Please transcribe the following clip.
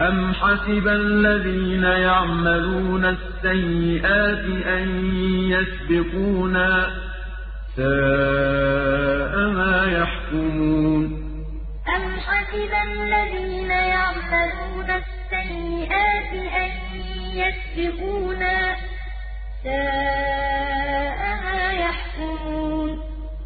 أَمْ حَسِبَ الَّذِينَ يَعْمَلُونَ السَّيِّئَاتِ أَن يَسْبِقُونَا ۚ سَاءَ مَا يَحْكُمُونَ أَمْ حَسِبَ الَّذِينَ يَعْمَلُونَ السَّيِّئَاتِ أَن يَسْبِقُونَا ۚ